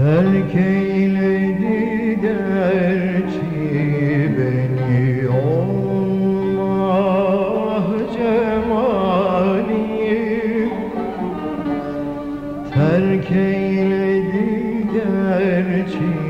Terk eyledi gerçi beni olmah cemalim Terk eyledi gerçi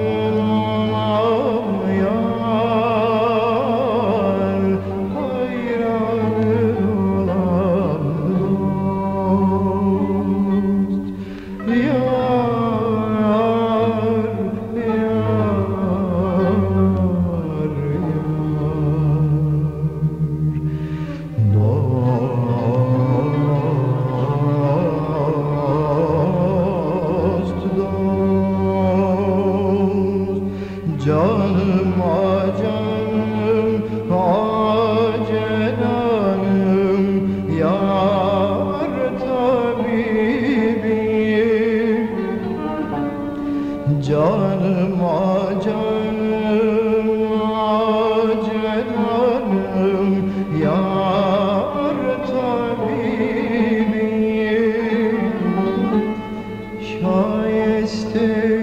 Canım ah canım ah acelanım Yar tabibim Canım ah canım acelanım Yar tabibim Şayeste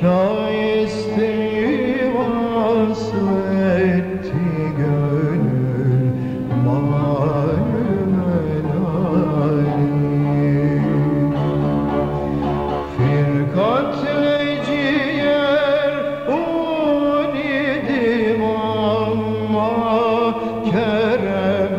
Şaisteyim asletti gönül malum elali Firkatle ciğer un idim ama kerem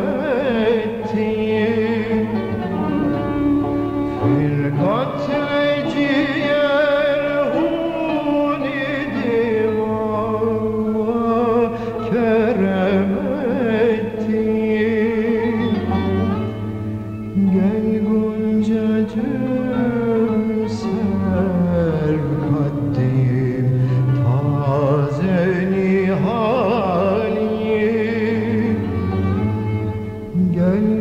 gönlüm